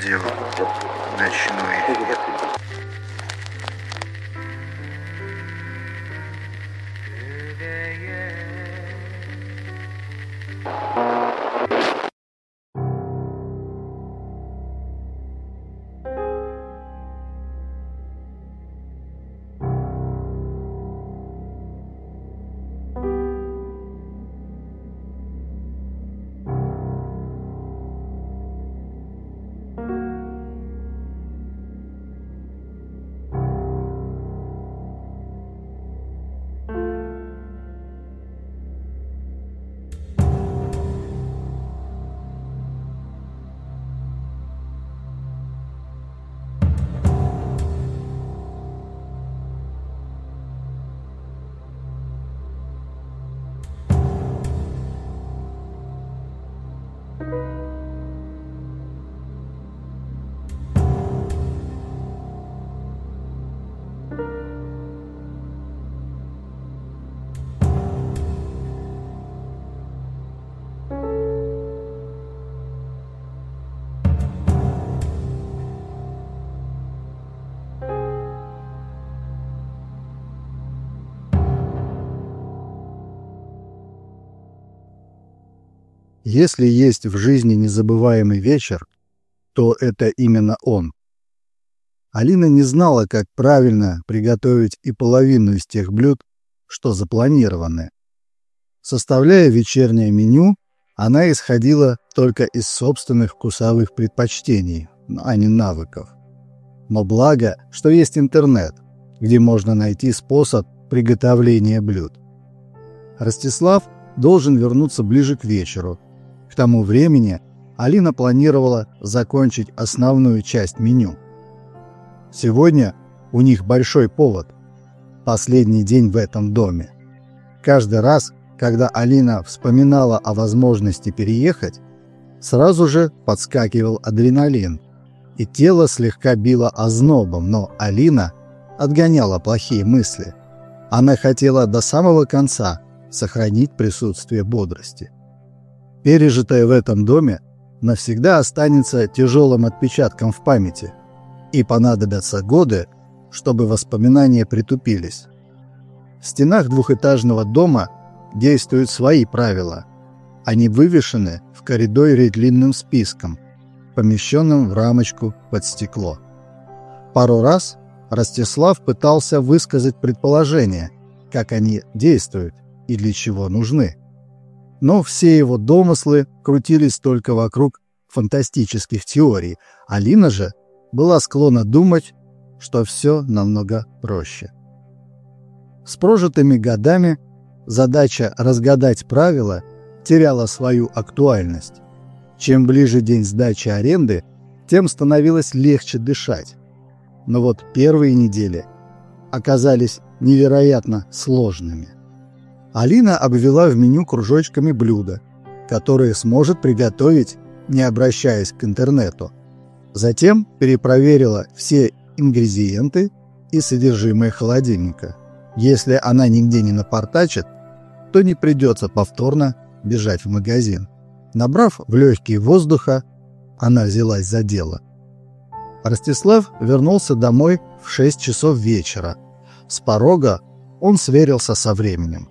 радио «Ночной Если есть в жизни незабываемый вечер, то это именно он. Алина не знала, как правильно приготовить и половину из тех блюд, что запланированы. Составляя вечернее меню, она исходила только из собственных вкусовых предпочтений, а не навыков. Но благо, что есть интернет, где можно найти способ приготовления блюд. Ростислав должен вернуться ближе к вечеру – тому времени Алина планировала закончить основную часть меню. Сегодня у них большой повод. Последний день в этом доме. Каждый раз, когда Алина вспоминала о возможности переехать, сразу же подскакивал адреналин, и тело слегка било ознобом, но Алина отгоняла плохие мысли. Она хотела до самого конца сохранить присутствие бодрости. Пережитое в этом доме навсегда останется тяжелым отпечатком в памяти, и понадобятся годы, чтобы воспоминания притупились. В стенах двухэтажного дома действуют свои правила. Они вывешены в коридоре длинным списком, помещенным в рамочку под стекло. Пару раз Ростислав пытался высказать предположение, как они действуют и для чего нужны но все его домыслы крутились только вокруг фантастических теорий. Алина же была склонна думать, что все намного проще. С прожитыми годами задача разгадать правила теряла свою актуальность. Чем ближе день сдачи аренды, тем становилось легче дышать. Но вот первые недели оказались невероятно сложными. Алина обвела в меню кружочками блюда, которые сможет приготовить, не обращаясь к интернету. Затем перепроверила все ингредиенты и содержимое холодильника. Если она нигде не напортачит, то не придется повторно бежать в магазин. Набрав в легкие воздуха, она взялась за дело. Ростислав вернулся домой в 6 часов вечера. С порога он сверился со временем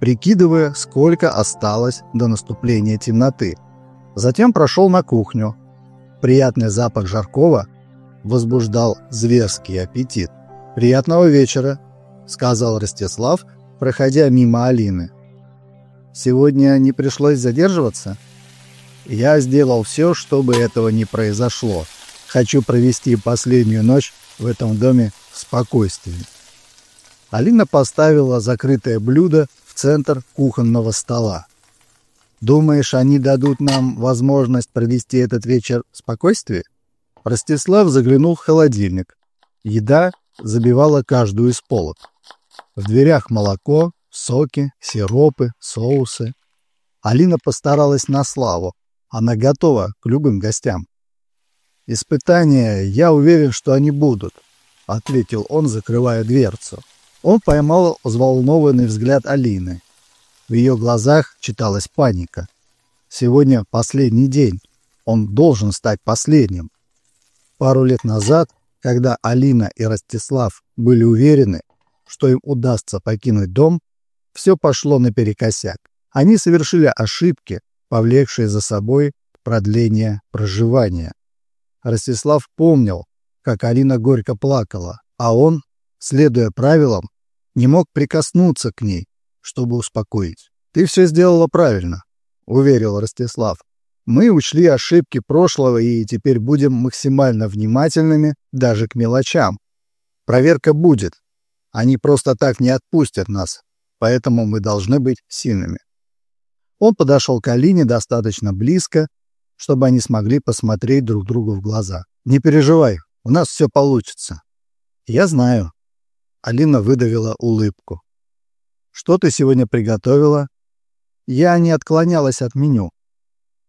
прикидывая, сколько осталось до наступления темноты. Затем прошел на кухню. Приятный запах жаркого возбуждал зверский аппетит. «Приятного вечера», — сказал Ростислав, проходя мимо Алины. «Сегодня не пришлось задерживаться?» «Я сделал все, чтобы этого не произошло. Хочу провести последнюю ночь в этом доме в спокойствии». Алина поставила закрытое блюдо центр кухонного стола. «Думаешь, они дадут нам возможность провести этот вечер в спокойствии?» Ростислав заглянул в холодильник. Еда забивала каждую из полок. В дверях молоко, соки, сиропы, соусы. Алина постаралась на славу. Она готова к любым гостям. «Испытания, я уверен, что они будут», — ответил он, закрывая дверцу. Он поймал взволнованный взгляд Алины. В ее глазах читалась паника. Сегодня последний день. Он должен стать последним. Пару лет назад, когда Алина и Ростислав были уверены, что им удастся покинуть дом, все пошло наперекосяк. Они совершили ошибки, повлекшие за собой продление проживания. Ростислав помнил, как Алина горько плакала, а он, следуя правилам, не мог прикоснуться к ней, чтобы успокоить. «Ты все сделала правильно», — уверил Ростислав. «Мы учли ошибки прошлого и теперь будем максимально внимательными даже к мелочам. Проверка будет. Они просто так не отпустят нас, поэтому мы должны быть сильными». Он подошел к Алине достаточно близко, чтобы они смогли посмотреть друг другу в глаза. «Не переживай, у нас все получится». «Я знаю». Алина выдавила улыбку. «Что ты сегодня приготовила?» Я не отклонялась от меню.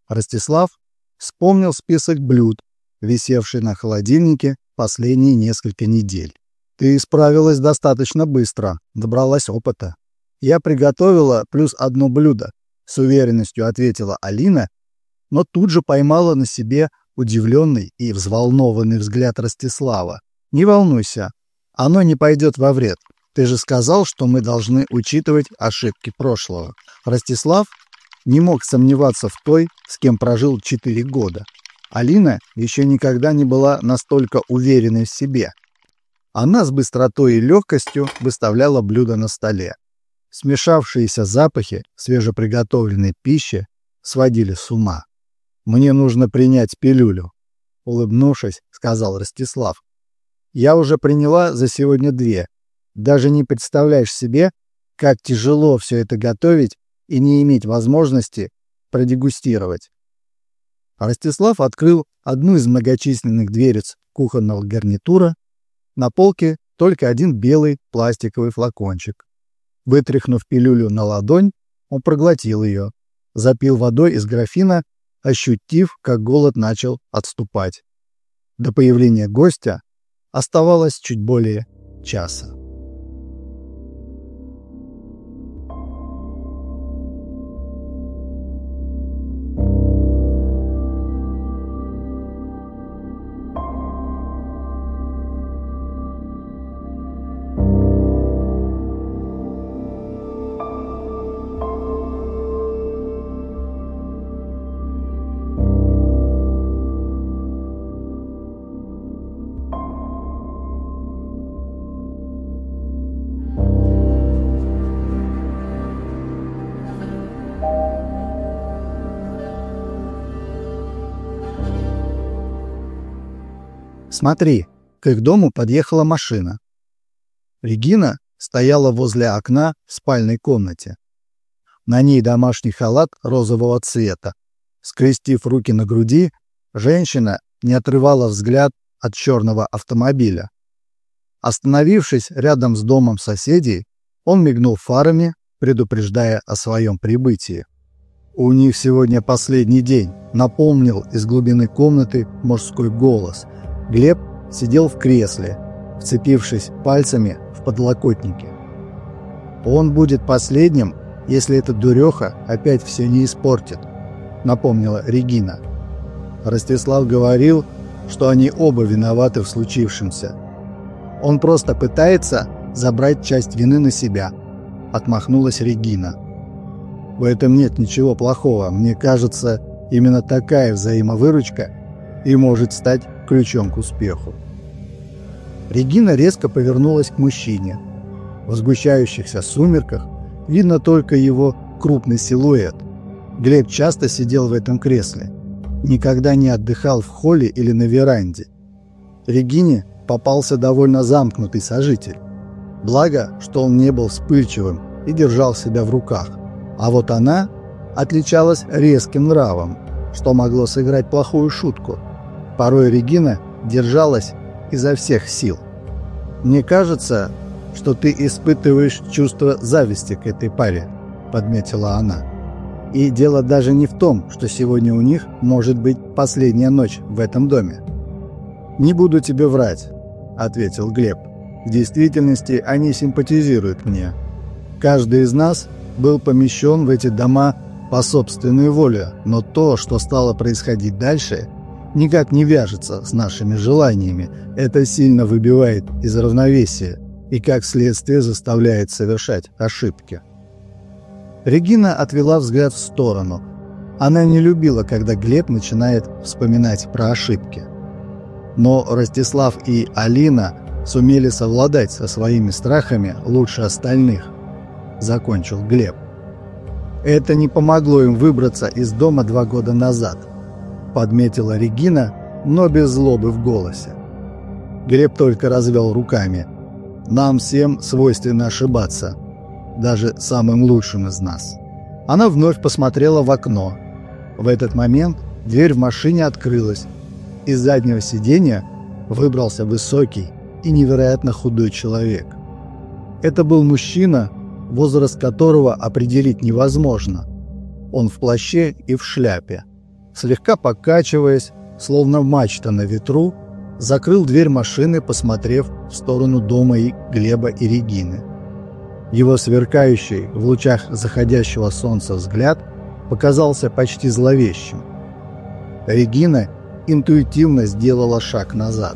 Ростислав вспомнил список блюд, висевший на холодильнике последние несколько недель. «Ты справилась достаточно быстро, добралась опыта. Я приготовила плюс одно блюдо», — с уверенностью ответила Алина но тут же поймала на себе удивленный и взволнованный взгляд Ростислава. «Не волнуйся, оно не пойдет во вред. Ты же сказал, что мы должны учитывать ошибки прошлого». Ростислав не мог сомневаться в той, с кем прожил четыре года. Алина еще никогда не была настолько уверенной в себе. Она с быстротой и легкостью выставляла блюда на столе. Смешавшиеся запахи свежеприготовленной пищи сводили с ума. «Мне нужно принять пилюлю», — улыбнувшись, сказал Ростислав. «Я уже приняла за сегодня две. Даже не представляешь себе, как тяжело все это готовить и не иметь возможности продегустировать». Ростислав открыл одну из многочисленных дверец кухонного гарнитура. На полке только один белый пластиковый флакончик. Вытряхнув пилюлю на ладонь, он проглотил ее, запил водой из графина ощутив, как голод начал отступать. До появления гостя оставалось чуть более часа. Смотри, к их дому подъехала машина. Регина стояла возле окна в спальной комнате. На ней домашний халат розового цвета. Скрестив руки на груди, женщина не отрывала взгляд от черного автомобиля. Остановившись рядом с домом соседей, он мигнул фарами, предупреждая о своем прибытии. «У них сегодня последний день», — напомнил из глубины комнаты мужской голос — Глеб сидел в кресле, вцепившись пальцами в подлокотники. «Он будет последним, если этот дуреха опять все не испортит», — напомнила Регина. Ростислав говорил, что они оба виноваты в случившемся. «Он просто пытается забрать часть вины на себя», — отмахнулась Регина. «В этом нет ничего плохого. Мне кажется, именно такая взаимовыручка и может стать ключом к успеху. Регина резко повернулась к мужчине. В сгущающихся сумерках видно только его крупный силуэт. Глеб часто сидел в этом кресле. Никогда не отдыхал в холле или на веранде. Регине попался довольно замкнутый сожитель. Благо, что он не был вспыльчивым и держал себя в руках. А вот она отличалась резким нравом, что могло сыграть плохую шутку – Порой Регина держалась изо всех сил. «Мне кажется, что ты испытываешь чувство зависти к этой паре», — подметила она. «И дело даже не в том, что сегодня у них может быть последняя ночь в этом доме». «Не буду тебе врать», — ответил Глеб. «В действительности они симпатизируют мне. Каждый из нас был помещен в эти дома по собственной воле, но то, что стало происходить дальше — никак не вяжется с нашими желаниями. Это сильно выбивает из равновесия и, как следствие, заставляет совершать ошибки. Регина отвела взгляд в сторону. Она не любила, когда Глеб начинает вспоминать про ошибки. Но Ростислав и Алина сумели совладать со своими страхами лучше остальных, закончил Глеб. Это не помогло им выбраться из дома два года назад, подметила Регина, но без злобы в голосе. Глеб только развел руками. Нам всем свойственно ошибаться, даже самым лучшим из нас. Она вновь посмотрела в окно. В этот момент дверь в машине открылась. Из заднего сиденья выбрался высокий и невероятно худой человек. Это был мужчина, возраст которого определить невозможно. Он в плаще и в шляпе. Слегка покачиваясь, словно мачта на ветру, закрыл дверь машины, посмотрев в сторону дома и Глеба и Регины. Его сверкающий в лучах заходящего солнца взгляд показался почти зловещим. Регина интуитивно сделала шаг назад.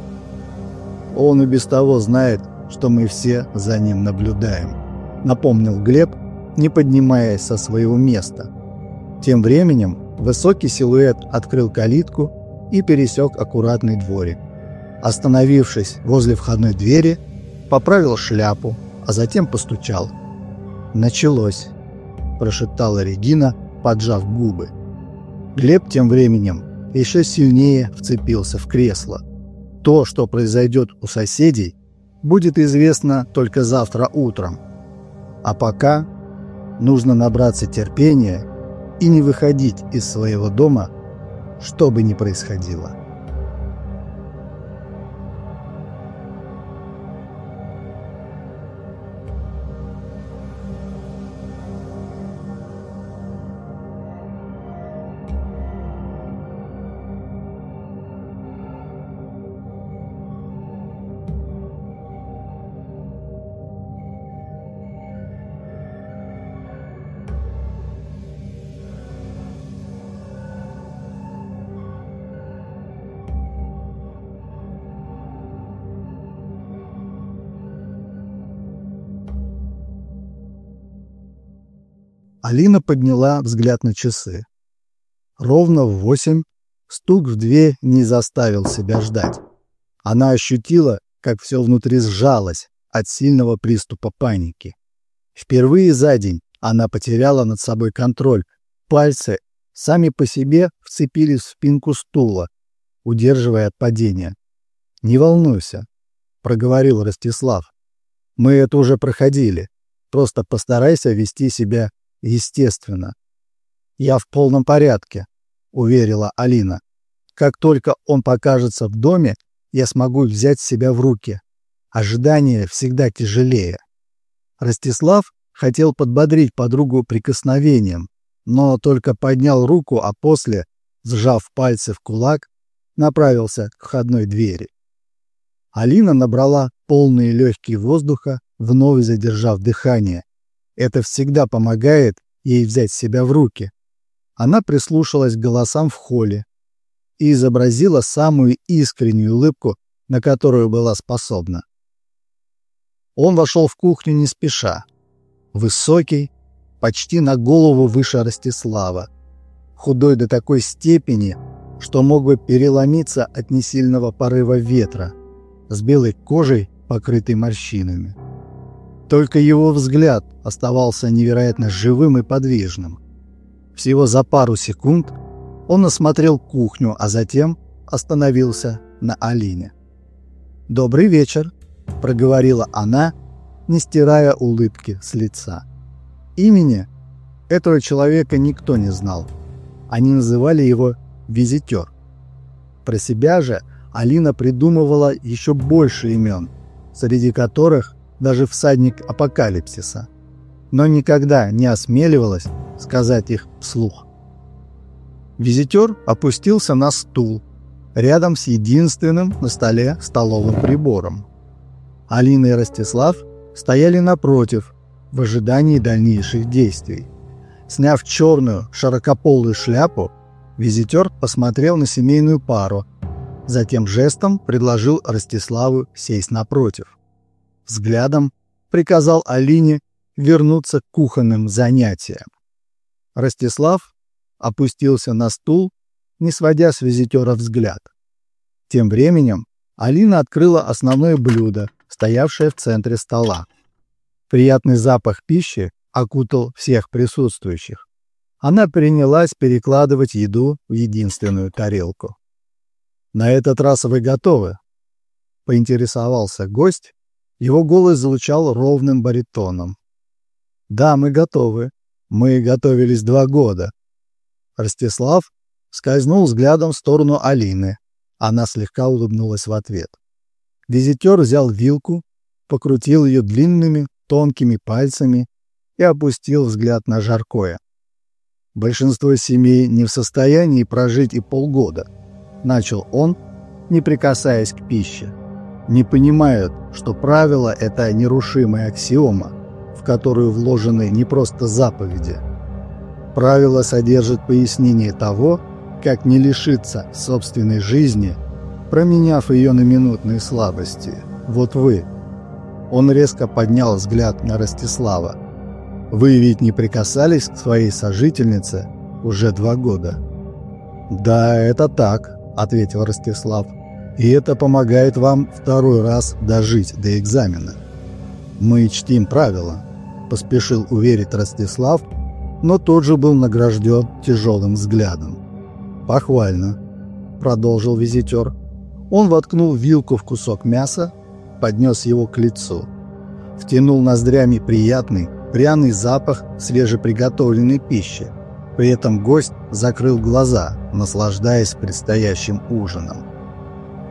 Он и без того знает, что мы все за ним наблюдаем напомнил Глеб, не поднимаясь со своего места. Тем временем высокий силуэт открыл калитку и пересек аккуратный дворик. Остановившись возле входной двери, поправил шляпу, а затем постучал. «Началось», – прошептала Регина, поджав губы. Глеб тем временем еще сильнее вцепился в кресло. То, что произойдет у соседей, будет известно только завтра утром. А пока нужно набраться терпения и не выходить из своего дома, что бы ни происходило. Алина подняла взгляд на часы. Ровно в восемь стук в дверь не заставил себя ждать. Она ощутила, как все внутри сжалось от сильного приступа паники. Впервые за день она потеряла над собой контроль. Пальцы сами по себе вцепились в спинку стула, удерживая от падения. «Не волнуйся», — проговорил Ростислав. «Мы это уже проходили. Просто постарайся вести себя Естественно. «Я в полном порядке», — уверила Алина. «Как только он покажется в доме, я смогу взять себя в руки. Ожидание всегда тяжелее». Ростислав хотел подбодрить подругу прикосновением, но только поднял руку, а после, сжав пальцы в кулак, направился к входной двери. Алина набрала полные легкие воздуха, вновь задержав дыхание, это всегда помогает ей взять себя в руки. Она прислушалась к голосам в холле и изобразила самую искреннюю улыбку, на которую была способна. Он вошел в кухню не спеша. Высокий, почти на голову выше Ростислава. Худой до такой степени, что мог бы переломиться от несильного порыва ветра, с белой кожей, покрытой морщинами. Только его взгляд оставался невероятно живым и подвижным. Всего за пару секунд он осмотрел кухню, а затем остановился на Алине. «Добрый вечер», – проговорила она, не стирая улыбки с лица. Имени этого человека никто не знал. Они называли его «визитер». Про себя же Алина придумывала еще больше имен, среди которых даже всадник апокалипсиса, но никогда не осмеливалась сказать их вслух. Визитер опустился на стул рядом с единственным на столе столовым прибором. Алина и Ростислав стояли напротив в ожидании дальнейших действий. Сняв черную широкополую шляпу, Визитер посмотрел на семейную пару, затем жестом предложил Ростиславу сесть напротив. Взглядом приказал Алине вернуться к кухонным занятиям. Ростислав опустился на стул, не сводя с визитера взгляд. Тем временем Алина открыла основное блюдо, стоявшее в центре стола. Приятный запах пищи окутал всех присутствующих. Она принялась перекладывать еду в единственную тарелку. «На этот раз вы готовы?» — поинтересовался гость. Его голос звучал ровным баритоном. «Да, мы готовы. Мы готовились два года». Ростислав скользнул взглядом в сторону Алины. Она слегка улыбнулась в ответ. Визитер взял вилку, покрутил ее длинными, тонкими пальцами и опустил взгляд на жаркое. Большинство семей не в состоянии прожить и полгода, начал он, не прикасаясь к пище. Не понимают, что правило – это нерушимая аксиома, в которую вложены не просто заповеди. Правило содержит пояснение того, как не лишиться собственной жизни, променяв ее на минутные слабости. Вот вы. Он резко поднял взгляд на Ростислава. Вы ведь не прикасались к своей сожительнице уже два года. Да, это так, ответил Ростислав. И это помогает вам второй раз дожить до экзамена. Мы чтим правила, поспешил уверить Ростислав, но тот же был награжден тяжелым взглядом. «Похвально», — продолжил визитер. Он воткнул вилку в кусок мяса, поднес его к лицу. Втянул ноздрями приятный, пряный запах свежеприготовленной пищи. При этом гость закрыл глаза, наслаждаясь предстоящим ужином.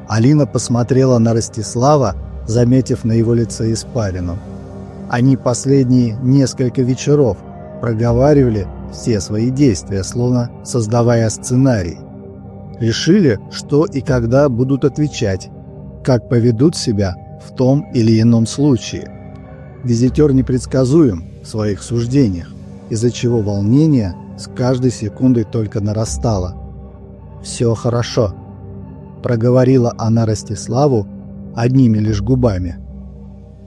Алина посмотрела на Ростислава, заметив на его лице испарину. Они последние несколько вечеров проговаривали все свои действия, словно создавая сценарий. Решили, что и когда будут отвечать, как поведут себя в том или ином случае. Визитер непредсказуем в своих суждениях, из-за чего волнение с каждой секундой только нарастало. «Все хорошо», – проговорила она Ростиславу одними лишь губами.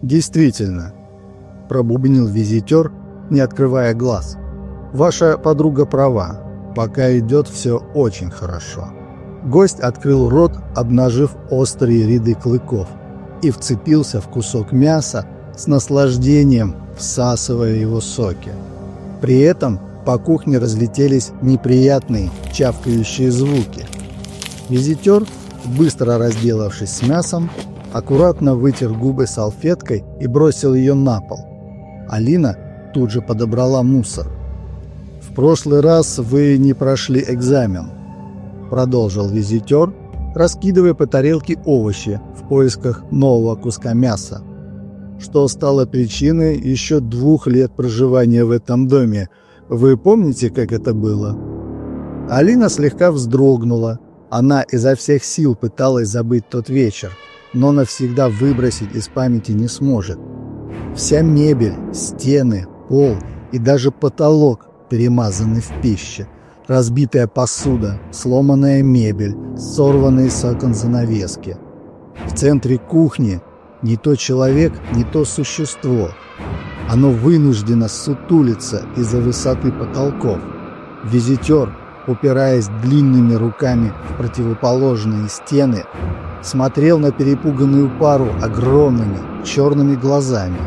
«Действительно», – пробубнил визитер, не открывая глаз – Ваша подруга права. Пока идет все очень хорошо. Гость открыл рот, обнажив острые ряды клыков, и вцепился в кусок мяса с наслаждением, всасывая его соки. При этом по кухне разлетелись неприятные чавкающие звуки. Визитер, быстро разделавшись с мясом, аккуратно вытер губы салфеткой и бросил ее на пол. Алина тут же подобрала мусор прошлый раз вы не прошли экзамен», — продолжил визитер, раскидывая по тарелке овощи в поисках нового куска мяса, что стало причиной еще двух лет проживания в этом доме. Вы помните, как это было? Алина слегка вздрогнула. Она изо всех сил пыталась забыть тот вечер, но навсегда выбросить из памяти не сможет. Вся мебель, стены, пол и даже потолок перемазаны в пище, разбитая посуда, сломанная мебель, сорванные с окон занавески. В центре кухни не то человек, не то существо. Оно вынуждено сутулиться из-за высоты потолков. Визитер, упираясь длинными руками в противоположные стены, смотрел на перепуганную пару огромными черными глазами.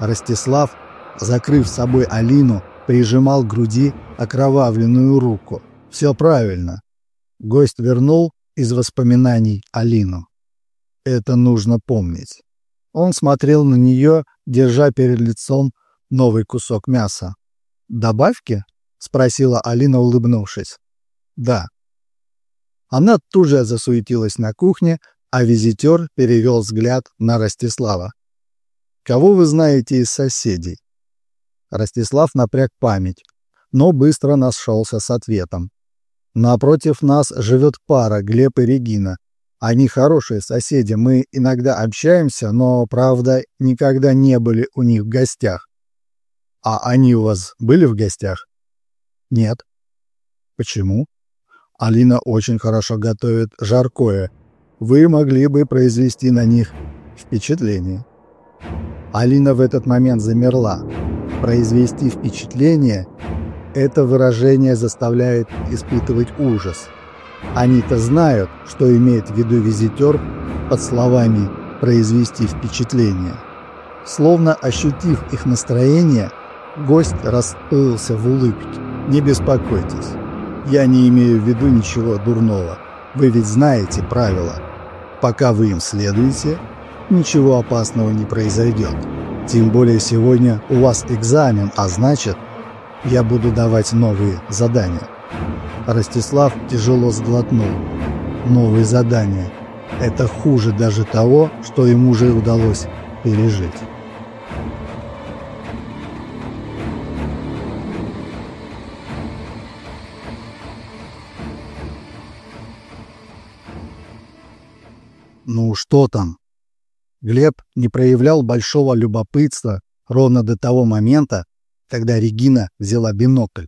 Ростислав, закрыв собой Алину, прижимал к груди окровавленную руку. Все правильно. Гость вернул из воспоминаний Алину. Это нужно помнить. Он смотрел на нее, держа перед лицом новый кусок мяса. «Добавки?» — спросила Алина, улыбнувшись. «Да». Она тут же засуетилась на кухне, а визитер перевел взгляд на Ростислава. «Кого вы знаете из соседей?» Ростислав напряг память, но быстро нашелся с ответом. Напротив нас живет пара, Глеб и Регина. Они хорошие соседи, мы иногда общаемся, но, правда, никогда не были у них в гостях. А они у вас были в гостях? Нет. Почему? Алина очень хорошо готовит жаркое. Вы могли бы произвести на них впечатление. Алина в этот момент замерла. Произвести впечатление – это выражение заставляет испытывать ужас. Они-то знают, что имеет в виду визитер под словами «произвести впечатление». Словно ощутив их настроение, гость расплылся в улыбке. «Не беспокойтесь, я не имею в виду ничего дурного. Вы ведь знаете правила. Пока вы им следуете, ничего опасного не произойдет. Тем более сегодня у вас экзамен, а значит, я буду давать новые задания». Ростислав тяжело сглотнул. «Новые задания. Это хуже даже того, что ему уже удалось пережить». Ну что там? Глеб не проявлял большого любопытства ровно до того момента, когда Регина взяла бинокль.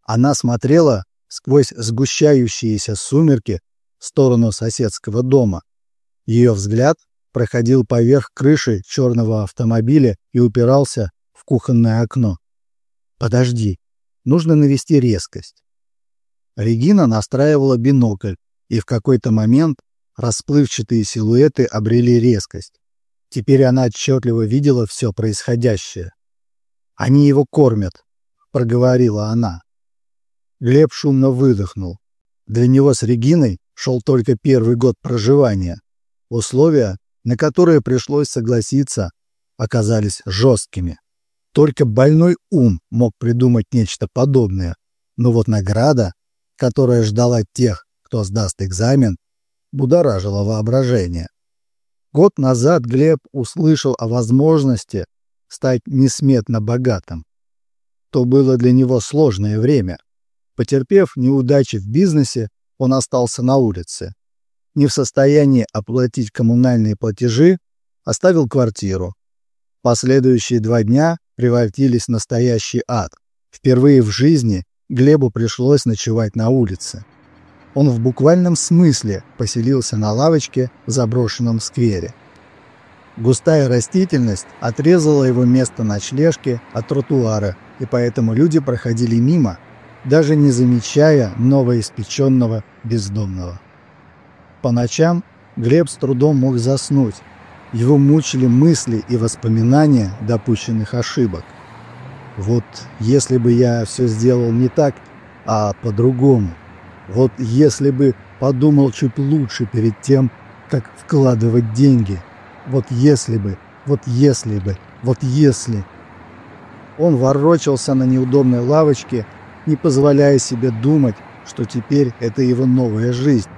Она смотрела сквозь сгущающиеся сумерки в сторону соседского дома. Ее взгляд проходил поверх крыши черного автомобиля и упирался в кухонное окно. «Подожди, нужно навести резкость». Регина настраивала бинокль, и в какой-то момент Расплывчатые силуэты обрели резкость. Теперь она отчетливо видела все происходящее. «Они его кормят», — проговорила она. Глеб шумно выдохнул. Для него с Региной шел только первый год проживания. Условия, на которые пришлось согласиться, оказались жесткими. Только больной ум мог придумать нечто подобное. Но вот награда, которая ждала тех, кто сдаст экзамен, будоражило воображение. Год назад Глеб услышал о возможности стать несметно богатым. То было для него сложное время. Потерпев неудачи в бизнесе, он остался на улице. Не в состоянии оплатить коммунальные платежи, оставил квартиру. Последующие два дня превратились в настоящий ад. Впервые в жизни Глебу пришлось ночевать на улице. Он в буквальном смысле поселился на лавочке в заброшенном сквере. Густая растительность отрезала его место ночлежки от тротуара, и поэтому люди проходили мимо, даже не замечая новоиспеченного бездомного. По ночам Глеб с трудом мог заснуть. Его мучили мысли и воспоминания допущенных ошибок. Вот если бы я все сделал не так, а по-другому – вот если бы подумал чуть лучше перед тем, как вкладывать деньги. Вот если бы, вот если бы, вот если. Он ворочался на неудобной лавочке, не позволяя себе думать, что теперь это его новая жизнь.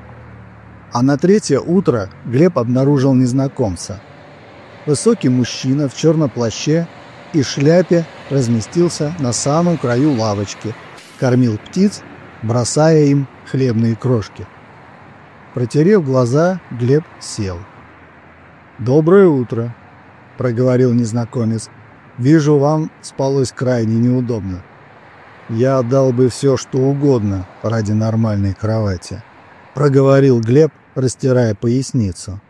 А на третье утро Глеб обнаружил незнакомца. Высокий мужчина в черном плаще и шляпе разместился на самом краю лавочки, кормил птиц, бросая им хлебные крошки. Протерев глаза, Глеб сел. «Доброе утро», — проговорил незнакомец. «Вижу, вам спалось крайне неудобно. Я отдал бы все, что угодно ради нормальной кровати», — проговорил Глеб, растирая поясницу.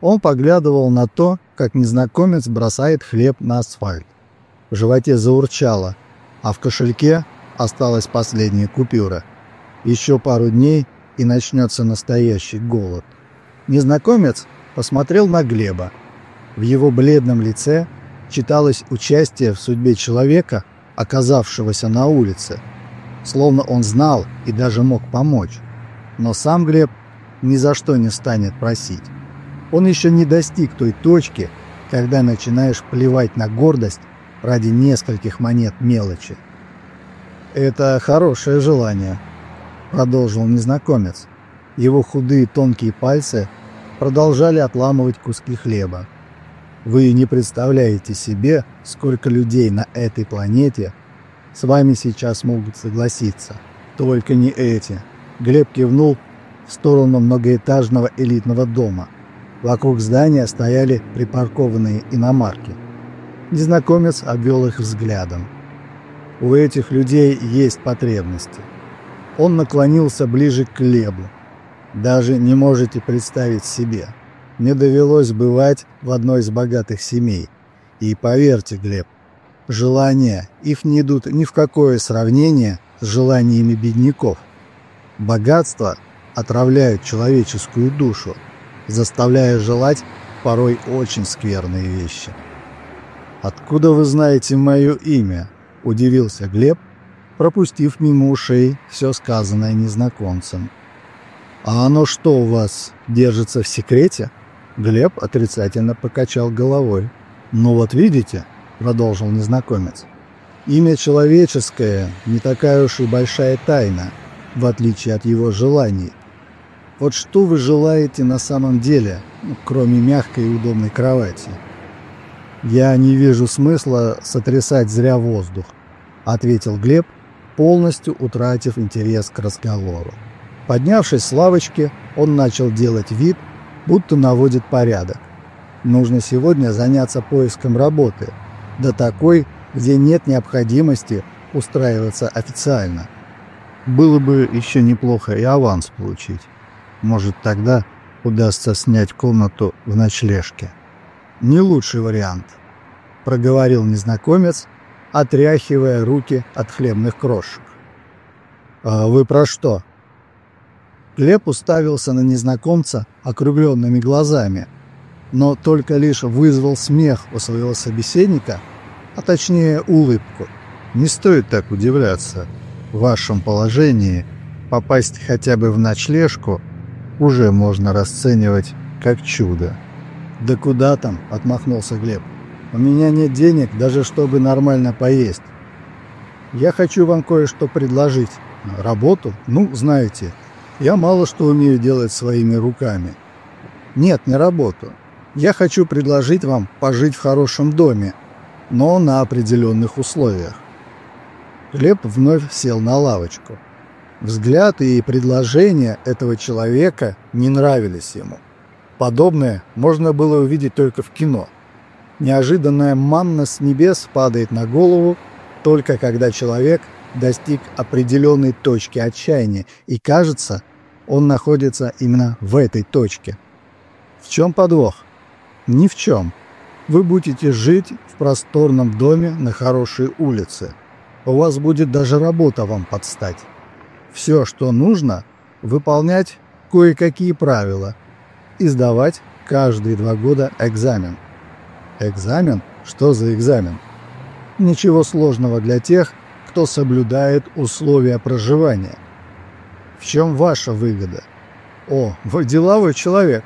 Он поглядывал на то, как незнакомец бросает хлеб на асфальт. В животе заурчало, а в кошельке осталась последняя купюра — еще пару дней, и начнется настоящий голод. Незнакомец посмотрел на Глеба. В его бледном лице читалось участие в судьбе человека, оказавшегося на улице, словно он знал и даже мог помочь. Но сам Глеб ни за что не станет просить. Он еще не достиг той точки, когда начинаешь плевать на гордость ради нескольких монет мелочи. Это хорошее желание, продолжил незнакомец. Его худые тонкие пальцы продолжали отламывать куски хлеба. Вы не представляете себе, сколько людей на этой планете с вами сейчас могут согласиться. Только не эти. Глеб кивнул в сторону многоэтажного элитного дома. Вокруг здания стояли припаркованные иномарки. Незнакомец обвел их взглядом. У этих людей есть потребности. Он наклонился ближе к Глебу. Даже не можете представить себе. Мне довелось бывать в одной из богатых семей. И поверьте, Глеб, желания их не идут ни в какое сравнение с желаниями бедняков. Богатство отравляет человеческую душу, заставляя желать порой очень скверные вещи. «Откуда вы знаете мое имя?» – удивился Глеб, пропустив мимо ушей все сказанное незнакомцем. «А оно что у вас, держится в секрете?» Глеб отрицательно покачал головой. «Ну вот видите», — продолжил незнакомец, — «имя человеческое не такая уж и большая тайна, в отличие от его желаний. Вот что вы желаете на самом деле, ну, кроме мягкой и удобной кровати?» «Я не вижу смысла сотрясать зря воздух», — ответил Глеб, полностью утратив интерес к разговору. Поднявшись с лавочки, он начал делать вид, будто наводит порядок. Нужно сегодня заняться поиском работы, да такой, где нет необходимости устраиваться официально. Было бы еще неплохо и аванс получить. Может, тогда удастся снять комнату в ночлежке. Не лучший вариант, проговорил незнакомец, отряхивая руки от хлебных крошек. «А вы про что?» Глеб уставился на незнакомца округленными глазами, но только лишь вызвал смех у своего собеседника, а точнее улыбку. Не стоит так удивляться. В вашем положении попасть хотя бы в ночлежку уже можно расценивать как чудо. «Да куда там?» – отмахнулся Глеб. «У меня нет денег, даже чтобы нормально поесть. Я хочу вам кое-что предложить. Работу? Ну, знаете, я мало что умею делать своими руками. Нет, не работу. Я хочу предложить вам пожить в хорошем доме, но на определенных условиях. Глеб вновь сел на лавочку. Взгляд и предложения этого человека не нравились ему. Подобное можно было увидеть только в кино. Неожиданная манна с небес падает на голову только когда человек достиг определенной точки отчаяния и кажется, он находится именно в этой точке. В чем подвох? Ни в чем. Вы будете жить в просторном доме на хорошей улице. У вас будет даже работа вам подстать. Все, что нужно, выполнять кое-какие правила и сдавать каждые два года экзамен. Экзамен? Что за экзамен? Ничего сложного для тех, кто соблюдает условия проживания. В чем ваша выгода? О, вы деловой человек.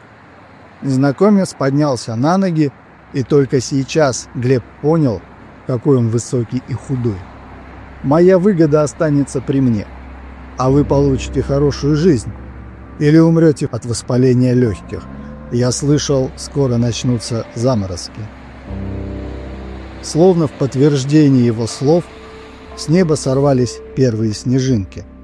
Незнакомец поднялся на ноги, и только сейчас Глеб понял, какой он высокий и худой. Моя выгода останется при мне, а вы получите хорошую жизнь или умрете от воспаления легких. Я слышал, скоро начнутся заморозки. Словно в подтверждение его слов, с неба сорвались первые снежинки –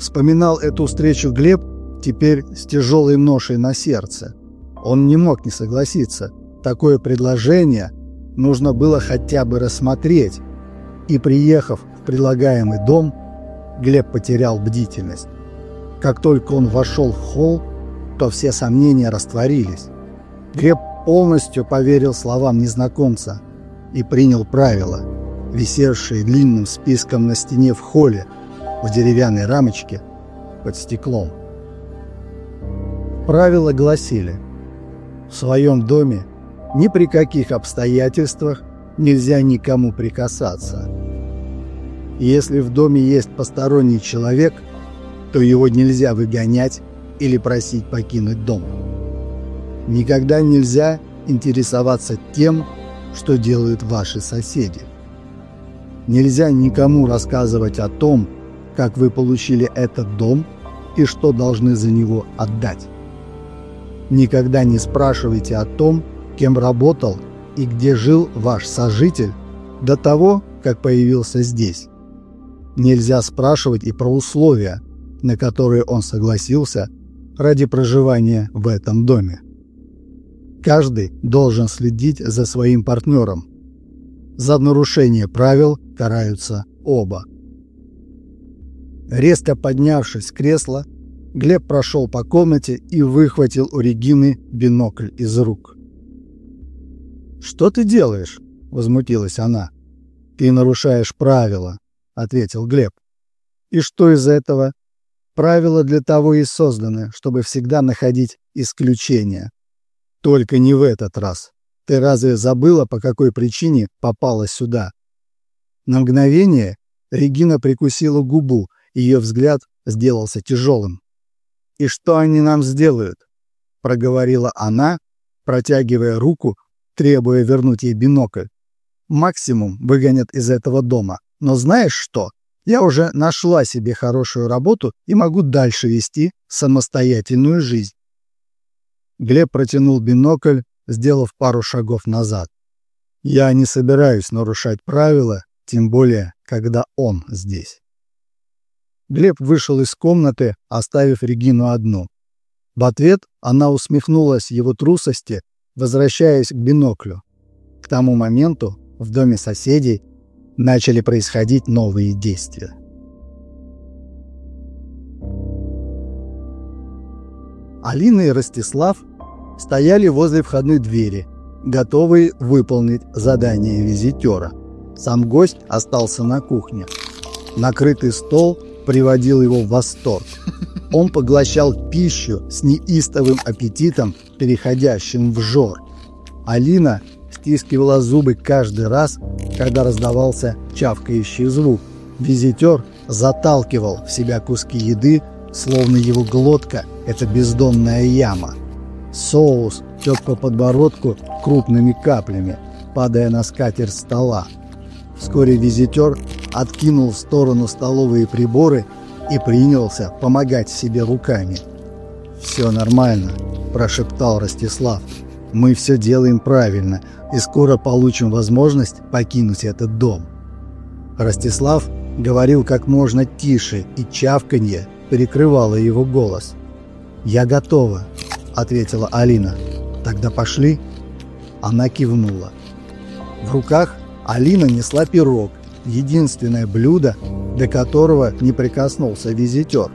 Вспоминал эту встречу Глеб теперь с тяжелой ношей на сердце. Он не мог не согласиться. Такое предложение нужно было хотя бы рассмотреть. И приехав в предлагаемый дом, Глеб потерял бдительность. Как только он вошел в холл, то все сомнения растворились. Глеб полностью поверил словам незнакомца и принял правила, висевшие длинным списком на стене в холле – в деревянной рамочке под стеклом. Правила гласили, в своем доме ни при каких обстоятельствах нельзя никому прикасаться. Если в доме есть посторонний человек, то его нельзя выгонять или просить покинуть дом. Никогда нельзя интересоваться тем, что делают ваши соседи. Нельзя никому рассказывать о том, как вы получили этот дом и что должны за него отдать. Никогда не спрашивайте о том, кем работал и где жил ваш сожитель до того, как появился здесь. Нельзя спрашивать и про условия, на которые он согласился ради проживания в этом доме. Каждый должен следить за своим партнером. За нарушение правил караются оба. Резко поднявшись с кресла, Глеб прошел по комнате и выхватил у Регины бинокль из рук. «Что ты делаешь?» — возмутилась она. «Ты нарушаешь правила», — ответил Глеб. «И что из этого?» «Правила для того и созданы, чтобы всегда находить исключения. Только не в этот раз. Ты разве забыла, по какой причине попала сюда?» На мгновение Регина прикусила губу, ее взгляд сделался тяжелым. «И что они нам сделают?» — проговорила она, протягивая руку требуя вернуть ей бинокль. Максимум выгонят из этого дома. Но знаешь что? Я уже нашла себе хорошую работу и могу дальше вести самостоятельную жизнь. Глеб протянул бинокль, сделав пару шагов назад. Я не собираюсь нарушать правила, тем более, когда он здесь. Глеб вышел из комнаты, оставив Регину одну. В ответ она усмехнулась его трусости возвращаясь к биноклю. К тому моменту в доме соседей начали происходить новые действия. Алина и Ростислав стояли возле входной двери, готовые выполнить задание визитера. Сам гость остался на кухне. Накрытый стол приводил его в восторг. Он поглощал пищу с неистовым аппетитом, переходящим в жор. Алина стискивала зубы каждый раз, когда раздавался чавкающий звук. Визитер заталкивал в себя куски еды, словно его глотка – это бездонная яма. Соус тек по подбородку крупными каплями, падая на скатерть стола. Вскоре визитер откинул в сторону столовые приборы и принялся помогать себе руками. «Все нормально», – прошептал Ростислав. «Мы все делаем правильно и скоро получим возможность покинуть этот дом». Ростислав говорил как можно тише, и чавканье перекрывало его голос. «Я готова», – ответила Алина. «Тогда пошли?» Она кивнула. В руках Алина несла пирог, единственное блюдо, до которого не прикоснулся визитер.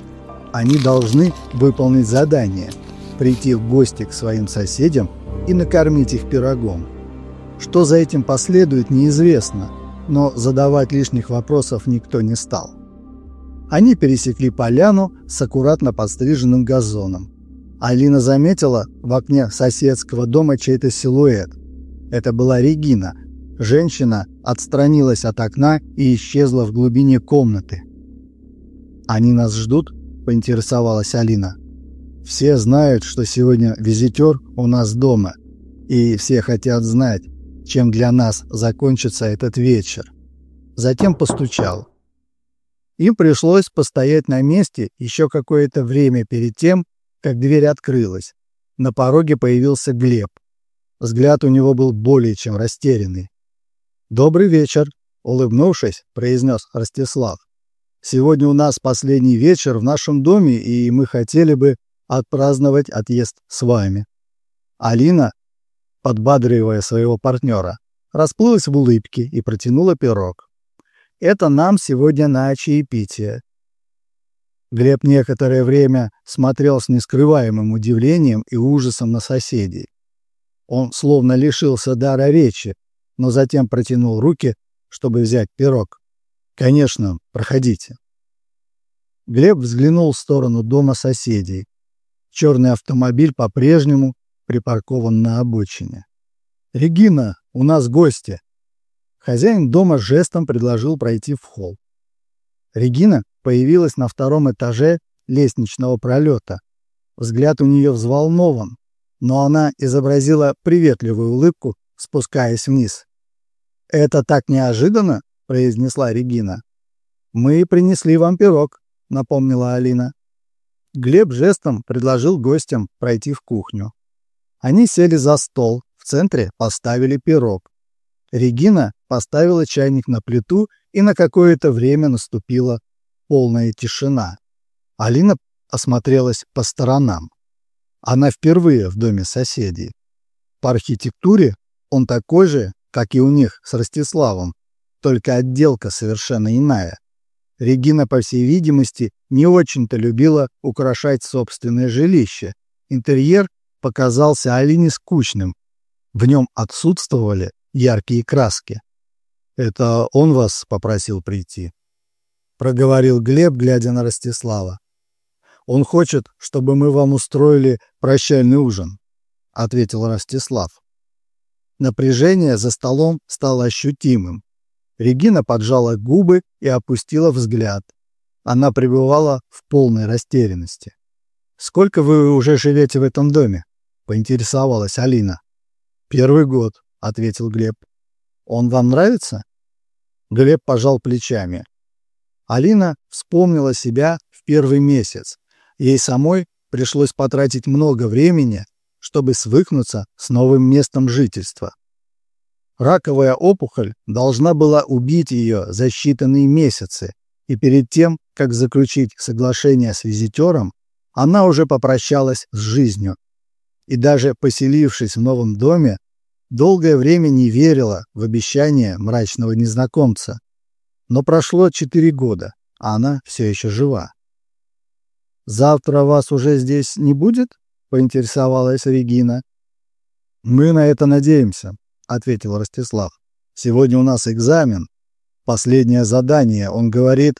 Они должны выполнить задание – прийти в гости к своим соседям и накормить их пирогом. Что за этим последует, неизвестно, но задавать лишних вопросов никто не стал. Они пересекли поляну с аккуратно подстриженным газоном. Алина заметила в окне соседского дома чей-то силуэт. Это была Регина – Женщина отстранилась от окна и исчезла в глубине комнаты. «Они нас ждут?» – поинтересовалась Алина. «Все знают, что сегодня визитер у нас дома, и все хотят знать, чем для нас закончится этот вечер». Затем постучал. Им пришлось постоять на месте еще какое-то время перед тем, как дверь открылась. На пороге появился Глеб. Взгляд у него был более чем растерянный. «Добрый вечер», — улыбнувшись, произнес Ростислав. «Сегодня у нас последний вечер в нашем доме, и мы хотели бы отпраздновать отъезд с вами». Алина, подбадривая своего партнера, расплылась в улыбке и протянула пирог. «Это нам сегодня на чаепитие». Глеб некоторое время смотрел с нескрываемым удивлением и ужасом на соседей. Он словно лишился дара речи, но затем протянул руки, чтобы взять пирог. «Конечно, проходите». Глеб взглянул в сторону дома соседей. Черный автомобиль по-прежнему припаркован на обочине. «Регина, у нас гости!» Хозяин дома жестом предложил пройти в холл. Регина появилась на втором этаже лестничного пролета. Взгляд у нее взволнован, но она изобразила приветливую улыбку спускаясь вниз. «Это так неожиданно!» — произнесла Регина. «Мы принесли вам пирог», — напомнила Алина. Глеб жестом предложил гостям пройти в кухню. Они сели за стол, в центре поставили пирог. Регина поставила чайник на плиту, и на какое-то время наступила полная тишина. Алина осмотрелась по сторонам. Она впервые в доме соседей. По архитектуре он такой же, как и у них с Ростиславом, только отделка совершенно иная. Регина, по всей видимости, не очень-то любила украшать собственное жилище. Интерьер показался Алине скучным. В нем отсутствовали яркие краски. «Это он вас попросил прийти?» — проговорил Глеб, глядя на Ростислава. «Он хочет, чтобы мы вам устроили прощальный ужин», — ответил Ростислав. Напряжение за столом стало ощутимым. Регина поджала губы и опустила взгляд. Она пребывала в полной растерянности. «Сколько вы уже живете в этом доме?» — поинтересовалась Алина. «Первый год», — ответил Глеб. «Он вам нравится?» Глеб пожал плечами. Алина вспомнила себя в первый месяц. Ей самой пришлось потратить много времени, чтобы свыкнуться с новым местом жительства. Раковая опухоль должна была убить ее за считанные месяцы, и перед тем, как заключить соглашение с визитером, она уже попрощалась с жизнью. И даже поселившись в новом доме, долгое время не верила в обещание мрачного незнакомца. Но прошло четыре года, а она все еще жива. «Завтра вас уже здесь не будет?» — поинтересовалась Регина. «Мы на это надеемся», — ответил Ростислав. «Сегодня у нас экзамен. Последнее задание. Он говорит,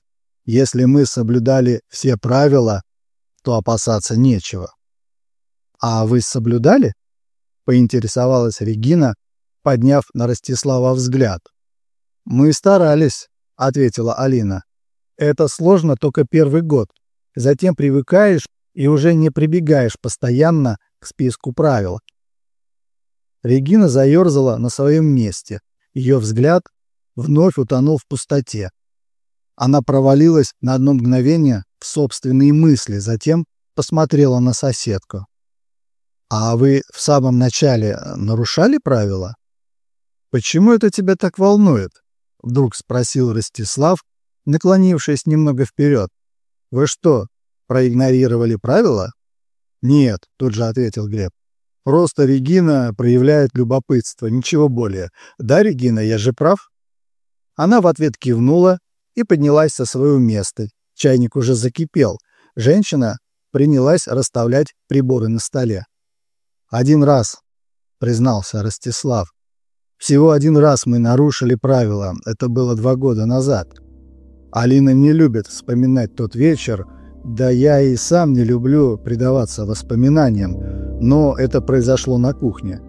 если мы соблюдали все правила, то опасаться нечего». «А вы соблюдали?» — поинтересовалась Регина, подняв на Ростислава взгляд. «Мы старались», — ответила Алина. «Это сложно только первый год. Затем привыкаешь и уже не прибегаешь постоянно к списку правил. Регина заерзала на своем месте. Ее взгляд вновь утонул в пустоте. Она провалилась на одно мгновение в собственные мысли, затем посмотрела на соседку. «А вы в самом начале нарушали правила?» «Почему это тебя так волнует?» — вдруг спросил Ростислав, наклонившись немного вперед. «Вы что, проигнорировали правила?» «Нет», — тут же ответил Глеб. Просто Регина проявляет любопытство, ничего более. Да, Регина, я же прав? Она в ответ кивнула и поднялась со своего места. Чайник уже закипел. Женщина принялась расставлять приборы на столе. «Один раз», — признался Ростислав. «Всего один раз мы нарушили правила. Это было два года назад. Алина не любит вспоминать тот вечер, да я и сам не люблю предаваться воспоминаниям, но это произошло на кухне.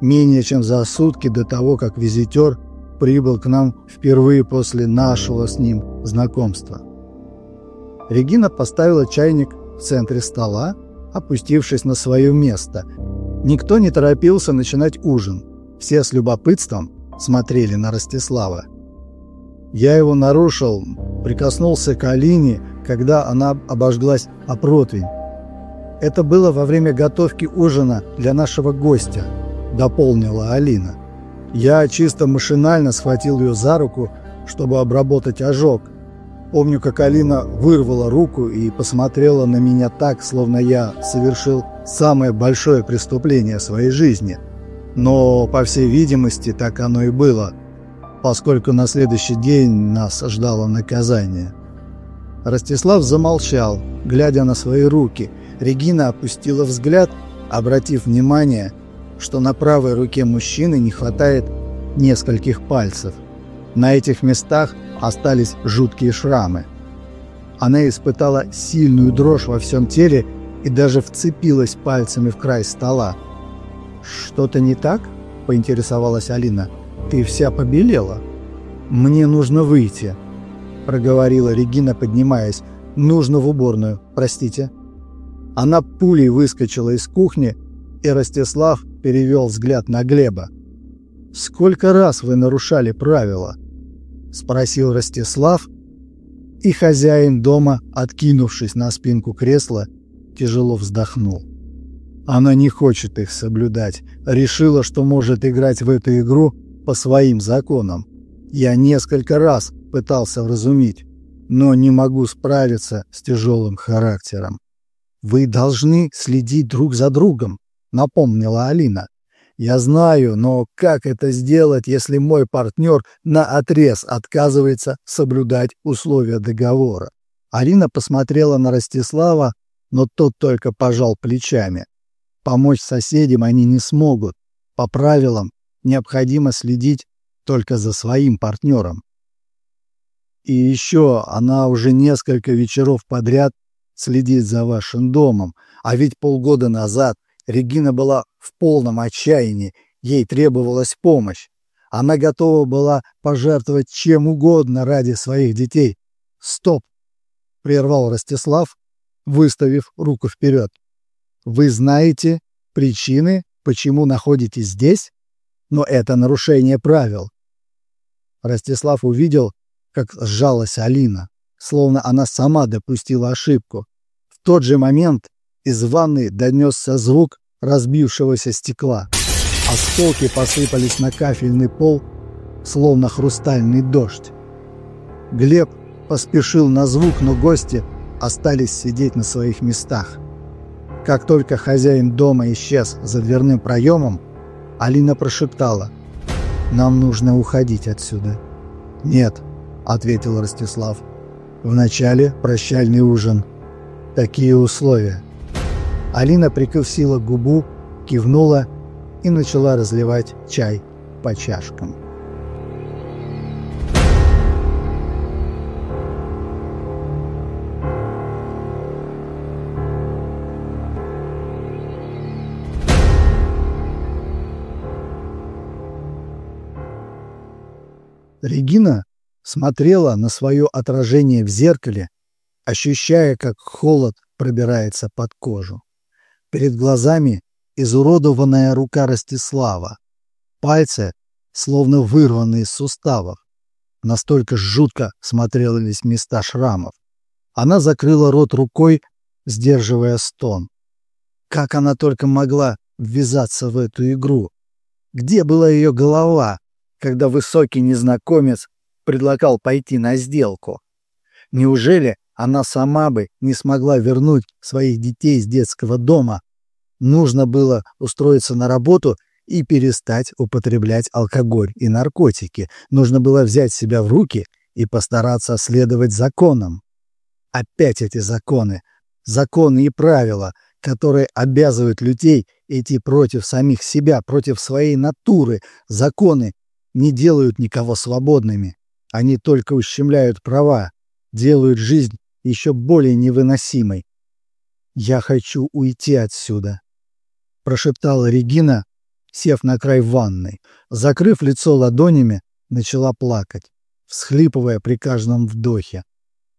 Менее чем за сутки до того, как визитер прибыл к нам впервые после нашего с ним знакомства. Регина поставила чайник в центре стола, опустившись на свое место. Никто не торопился начинать ужин. Все с любопытством смотрели на Ростислава. Я его нарушил, прикоснулся к Алине, когда она обожглась о противень. «Это было во время готовки ужина для нашего гостя», — дополнила Алина. Я чисто машинально схватил ее за руку, чтобы обработать ожог. Помню, как Алина вырвала руку и посмотрела на меня так, словно я совершил самое большое преступление своей жизни. Но, по всей видимости, так оно и было, поскольку на следующий день нас ждало наказание. Ростислав замолчал, глядя на свои руки. Регина опустила взгляд, обратив внимание, что на правой руке мужчины не хватает нескольких пальцев. На этих местах остались жуткие шрамы. Она испытала сильную дрожь во всем теле и даже вцепилась пальцами в край стола. «Что-то не так?» – поинтересовалась Алина. «Ты вся побелела. Мне нужно выйти», проговорила Регина, поднимаясь. «Нужно в уборную, простите». Она пулей выскочила из кухни, и Ростислав перевел взгляд на Глеба. «Сколько раз вы нарушали правила?» — спросил Ростислав, и хозяин дома, откинувшись на спинку кресла, тяжело вздохнул. Она не хочет их соблюдать, решила, что может играть в эту игру по своим законам. Я несколько раз пытался вразумить, но не могу справиться с тяжелым характером. «Вы должны следить друг за другом», — напомнила Алина. Я знаю, но как это сделать, если мой партнер на отрез отказывается соблюдать условия договора? Арина посмотрела на Ростислава, но тот только пожал плечами. Помочь соседям они не смогут. По правилам необходимо следить только за своим партнером. И еще она уже несколько вечеров подряд следит за вашим домом, а ведь полгода назад Регина была в полном отчаянии, ей требовалась помощь. Она готова была пожертвовать чем угодно ради своих детей. «Стоп!» — прервал Ростислав, выставив руку вперед. «Вы знаете причины, почему находитесь здесь? Но это нарушение правил». Ростислав увидел, как сжалась Алина, словно она сама допустила ошибку. В тот же момент из ванны донесся звук разбившегося стекла. Осколки посыпались на кафельный пол, словно хрустальный дождь. Глеб поспешил на звук, но гости остались сидеть на своих местах. Как только хозяин дома исчез за дверным проемом, Алина прошептала «Нам нужно уходить отсюда». «Нет», — ответил Ростислав. «Вначале прощальный ужин. Такие условия». Алина прикусила губу, кивнула и начала разливать чай по чашкам. Регина смотрела на свое отражение в зеркале, ощущая, как холод пробирается под кожу. Перед глазами изуродованная рука Ростислава. Пальцы, словно вырванные из суставов. Настолько жутко смотрелись места шрамов. Она закрыла рот рукой, сдерживая стон. Как она только могла ввязаться в эту игру? Где была ее голова, когда высокий незнакомец предлагал пойти на сделку? Неужели она сама бы не смогла вернуть своих детей из детского дома. Нужно было устроиться на работу и перестать употреблять алкоголь и наркотики. Нужно было взять себя в руки и постараться следовать законам. Опять эти законы. Законы и правила, которые обязывают людей идти против самих себя, против своей натуры. Законы не делают никого свободными. Они только ущемляют права, делают жизнь еще более невыносимой. «Я хочу уйти отсюда», — прошептала Регина, сев на край ванной. Закрыв лицо ладонями, начала плакать, всхлипывая при каждом вдохе.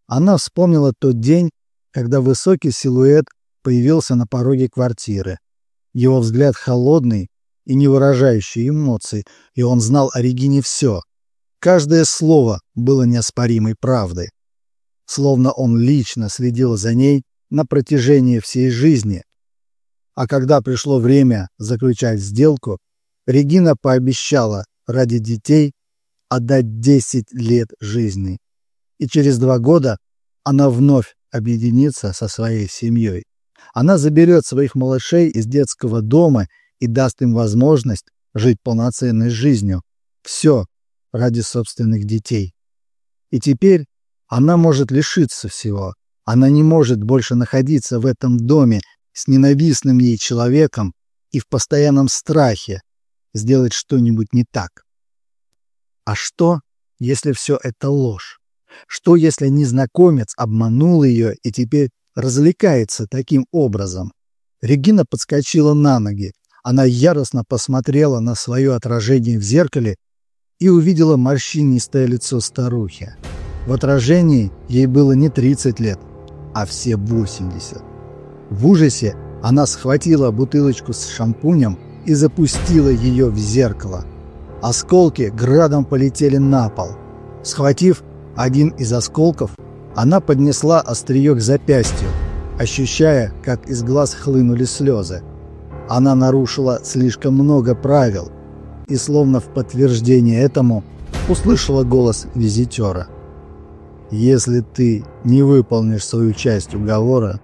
Она вспомнила тот день, когда высокий силуэт появился на пороге квартиры. Его взгляд холодный и не выражающий эмоций, и он знал о Регине все. Каждое слово было неоспоримой правдой словно он лично следил за ней на протяжении всей жизни. А когда пришло время заключать сделку, Регина пообещала ради детей отдать 10 лет жизни. И через два года она вновь объединится со своей семьей. Она заберет своих малышей из детского дома и даст им возможность жить полноценной жизнью. Все ради собственных детей. И теперь она может лишиться всего. Она не может больше находиться в этом доме с ненавистным ей человеком и в постоянном страхе сделать что-нибудь не так. А что, если все это ложь? Что, если незнакомец обманул ее и теперь развлекается таким образом? Регина подскочила на ноги. Она яростно посмотрела на свое отражение в зеркале и увидела морщинистое лицо старухи. В отражении ей было не 30 лет, а все 80. В ужасе она схватила бутылочку с шампунем и запустила ее в зеркало. Осколки градом полетели на пол. Схватив один из осколков, она поднесла острие к запястью, ощущая, как из глаз хлынули слезы. Она нарушила слишком много правил и, словно в подтверждение этому, услышала голос визитера – если ты не выполнишь свою часть уговора,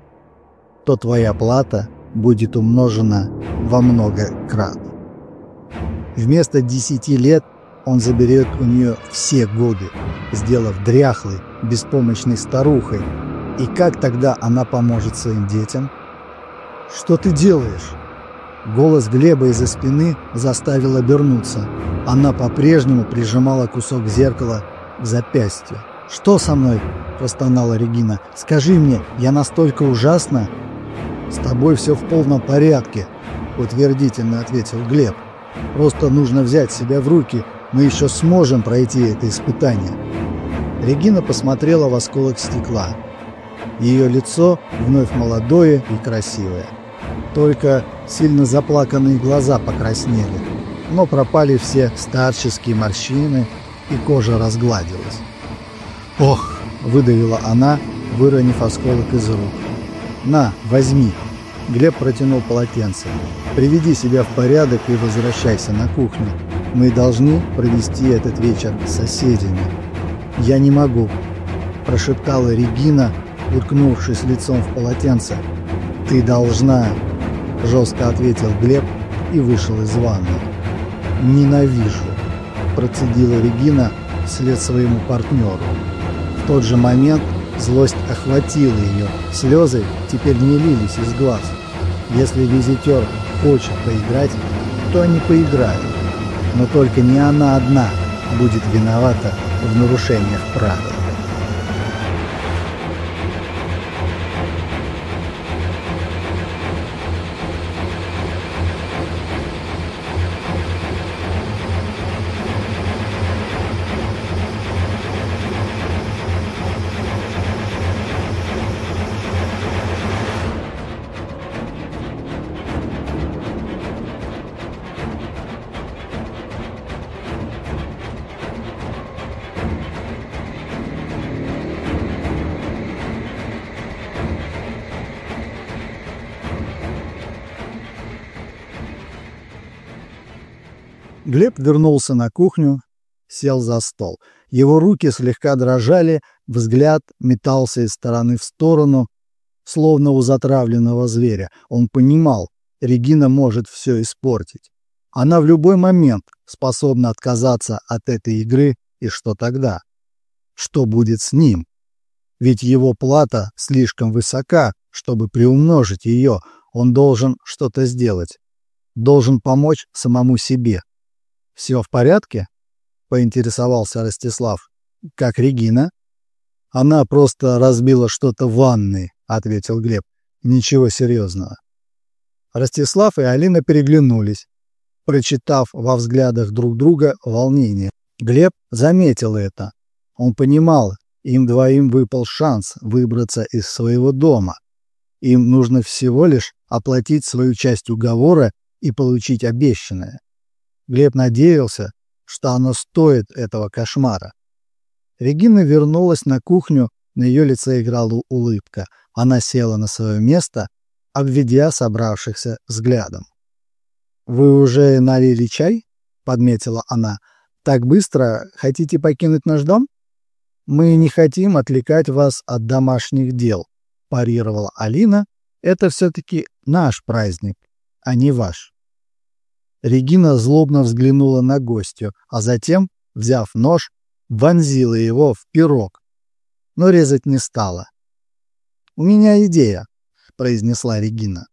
то твоя плата будет умножена во много крат. Вместо десяти лет он заберет у нее все годы, сделав дряхлой, беспомощной старухой. И как тогда она поможет своим детям? «Что ты делаешь?» Голос Глеба из-за спины заставил обернуться. Она по-прежнему прижимала кусок зеркала к запястью. «Что со мной?» – простонала Регина. «Скажи мне, я настолько ужасна?» «С тобой все в полном порядке», – утвердительно ответил Глеб. «Просто нужно взять себя в руки. Мы еще сможем пройти это испытание». Регина посмотрела в осколок стекла. Ее лицо вновь молодое и красивое. Только сильно заплаканные глаза покраснели, но пропали все старческие морщины, и кожа разгладилась. «Ох!» – выдавила она, выронив осколок из рук. «На, возьми!» Глеб протянул полотенце. «Приведи себя в порядок и возвращайся на кухню. Мы должны провести этот вечер с соседями». «Я не могу», – прошептала Регина, уткнувшись лицом в полотенце. «Ты должна», – жестко ответил Глеб и вышел из ванны. «Ненавижу», – процедила Регина вслед своему партнеру. В тот же момент злость охватила ее, слезы теперь не лились из глаз. Если визитер хочет поиграть, то они поиграют. Но только не она одна будет виновата в нарушениях правил. Глеб вернулся на кухню, сел за стол. Его руки слегка дрожали, взгляд метался из стороны в сторону, словно у затравленного зверя. Он понимал, Регина может все испортить. Она в любой момент способна отказаться от этой игры, и что тогда? Что будет с ним? Ведь его плата слишком высока, чтобы приумножить ее. Он должен что-то сделать. Должен помочь самому себе. «Все в порядке?» — поинтересовался Ростислав. «Как Регина?» «Она просто разбила что-то в ванной», — ответил Глеб. «Ничего серьезного». Ростислав и Алина переглянулись, прочитав во взглядах друг друга волнение. Глеб заметил это. Он понимал, им двоим выпал шанс выбраться из своего дома. Им нужно всего лишь оплатить свою часть уговора и получить обещанное. Глеб надеялся, что оно стоит этого кошмара. Регина вернулась на кухню, на ее лице играла улыбка. Она села на свое место, обведя собравшихся взглядом. «Вы уже налили чай?» — подметила она. «Так быстро хотите покинуть наш дом?» «Мы не хотим отвлекать вас от домашних дел», — парировала Алина. «Это все-таки наш праздник, а не ваш». Регина злобно взглянула на гостю, а затем, взяв нож, вонзила его в пирог, но резать не стала. «У меня идея», — произнесла Регина.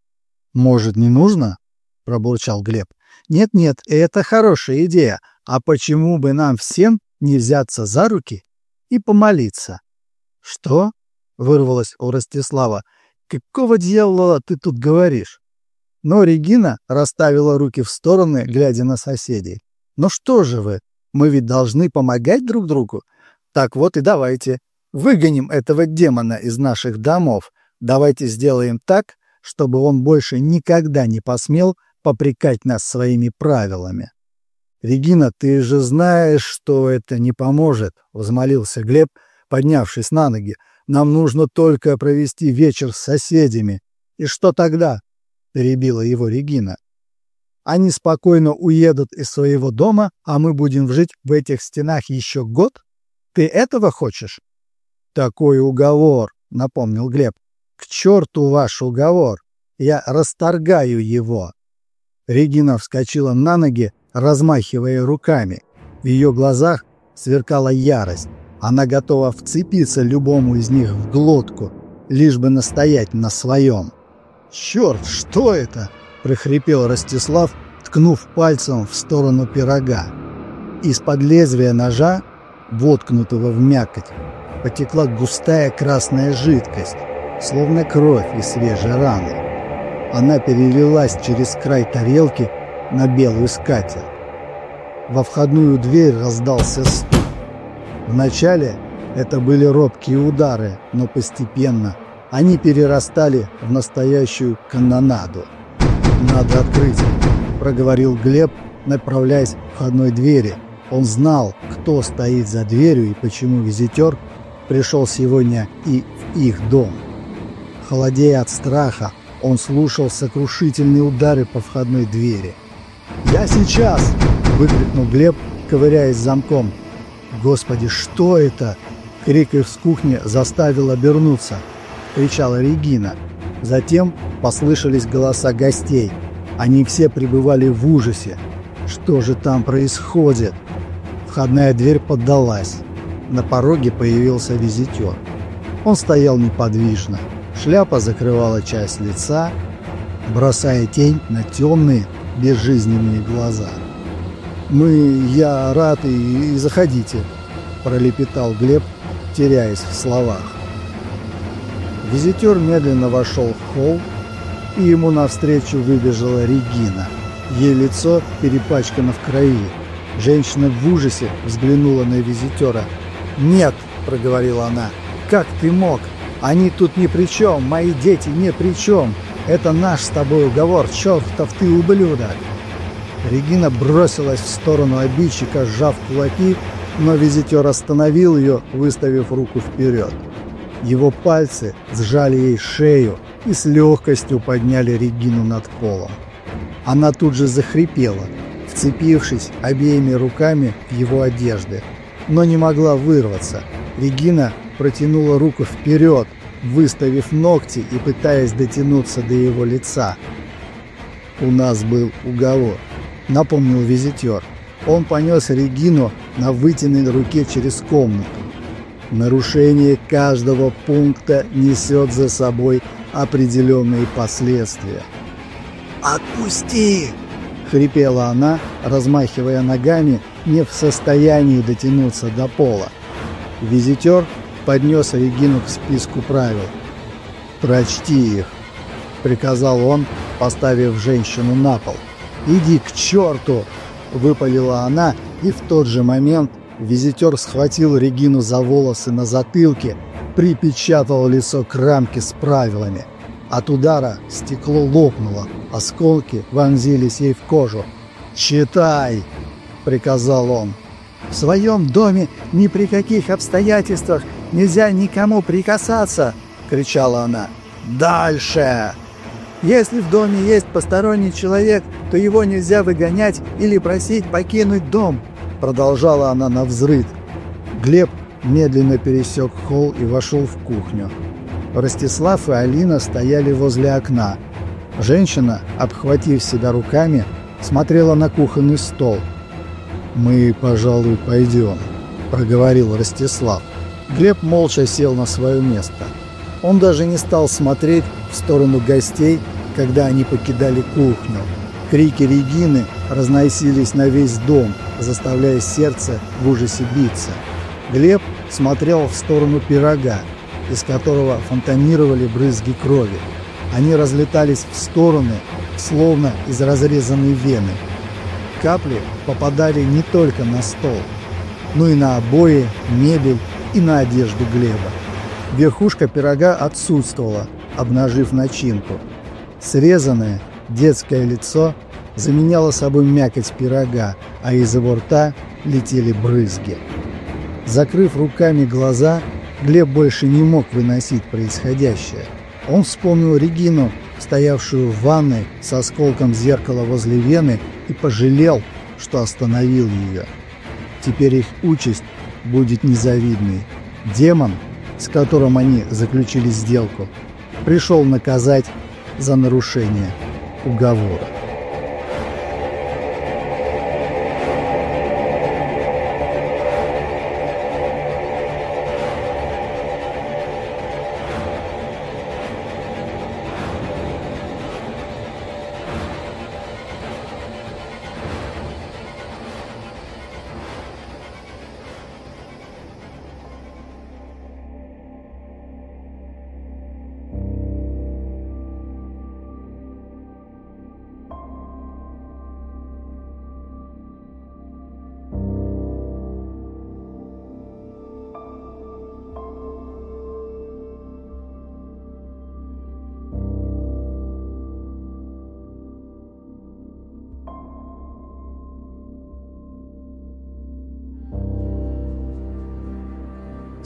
«Может, не нужно?» — пробурчал Глеб. «Нет-нет, это хорошая идея. А почему бы нам всем не взяться за руки и помолиться?» «Что?» — вырвалось у Ростислава. «Какого дьявола ты тут говоришь?» Но Регина расставила руки в стороны, глядя на соседей. «Ну что же вы, мы ведь должны помогать друг другу. Так вот и давайте. Выгоним этого демона из наших домов. Давайте сделаем так, чтобы он больше никогда не посмел попрекать нас своими правилами». «Регина, ты же знаешь, что это не поможет», — взмолился Глеб, поднявшись на ноги. «Нам нужно только провести вечер с соседями. И что тогда? — перебила его Регина. «Они спокойно уедут из своего дома, а мы будем жить в этих стенах еще год? Ты этого хочешь?» «Такой уговор», — напомнил Глеб. «К черту ваш уговор! Я расторгаю его!» Регина вскочила на ноги, размахивая руками. В ее глазах сверкала ярость. Она готова вцепиться любому из них в глотку, лишь бы настоять на своем. «Черт, что это?» – прохрипел Ростислав, ткнув пальцем в сторону пирога. Из-под лезвия ножа, воткнутого в мякоть, потекла густая красная жидкость, словно кровь из свежей раны. Она перелилась через край тарелки на белую скатерть. Во входную дверь раздался стук. Вначале это были робкие удары, но постепенно они перерастали в настоящую канонаду. «Надо открыть», — проговорил Глеб, направляясь к входной двери. Он знал, кто стоит за дверью и почему визитер пришел сегодня и в их дом. Холодея от страха, он слушал сокрушительные удары по входной двери. «Я сейчас!» – выкрикнул Глеб, ковыряясь замком. «Господи, что это?» Крик из кухни заставил обернуться. Кричала Регина. Затем послышались голоса гостей. Они все пребывали в ужасе. Что же там происходит? Входная дверь поддалась. На пороге появился визитер. Он стоял неподвижно. Шляпа закрывала часть лица, бросая тень на темные, безжизненные глаза. «Мы, я рад и, и заходите», – пролепетал Глеб, теряясь в словах. Визитер медленно вошел в холл, и ему навстречу выбежала Регина. Ей лицо перепачкано в крови. Женщина в ужасе взглянула на визитера. «Нет», – проговорила она, – «как ты мог? Они тут ни при чем, мои дети ни при чем. Это наш с тобой уговор, чертов ты ублюдок!» Регина бросилась в сторону обидчика, сжав кулаки, но визитер остановил ее, выставив руку вперед. Его пальцы сжали ей шею и с легкостью подняли Регину над полом. Она тут же захрипела, вцепившись обеими руками в его одежды, но не могла вырваться. Регина протянула руку вперед, выставив ногти и пытаясь дотянуться до его лица. «У нас был уговор», — напомнил визитер. Он понес Регину на вытянутой руке через комнату. Нарушение каждого пункта несет за собой определенные последствия. «Отпусти!» — хрипела она, размахивая ногами, не в состоянии дотянуться до пола. Визитер поднес Регину к списку правил. «Прочти их», — приказал он, поставив женщину на пол. «Иди к черту!» — выпалила она, и в тот же момент визитер схватил Регину за волосы на затылке, припечатал лицо к рамке с правилами. От удара стекло лопнуло, осколки вонзились ей в кожу. «Читай!» — приказал он. «В своем доме ни при каких обстоятельствах Нельзя никому прикасаться!» — кричала она. «Дальше!» «Если в доме есть посторонний человек, то его нельзя выгонять или просить покинуть дом», — продолжала она на взрыв. Глеб медленно пересек холл и вошел в кухню. Ростислав и Алина стояли возле окна. Женщина, обхватив себя руками, смотрела на кухонный стол. «Мы, пожалуй, пойдем», — проговорил Ростислав. Глеб молча сел на свое место. Он даже не стал смотреть в сторону гостей, когда они покидали кухню. Крики Регины разносились на весь дом, заставляя сердце в ужасе биться. Глеб смотрел в сторону пирога, из которого фонтанировали брызги крови. Они разлетались в стороны, словно из разрезанной вены. Капли попадали не только на стол, но и на обои, мебель и на одежду Глеба. Верхушка пирога отсутствовала, обнажив начинку. Срезанное детское лицо заменяло собой мякоть пирога, а из его рта летели брызги. Закрыв руками глаза, Глеб больше не мог выносить происходящее. Он вспомнил Регину, стоявшую в ванной с осколком зеркала возле вены, и пожалел, что остановил ее. Теперь их участь будет незавидный. Демон, с которым они заключили сделку, пришел наказать за нарушение уговора.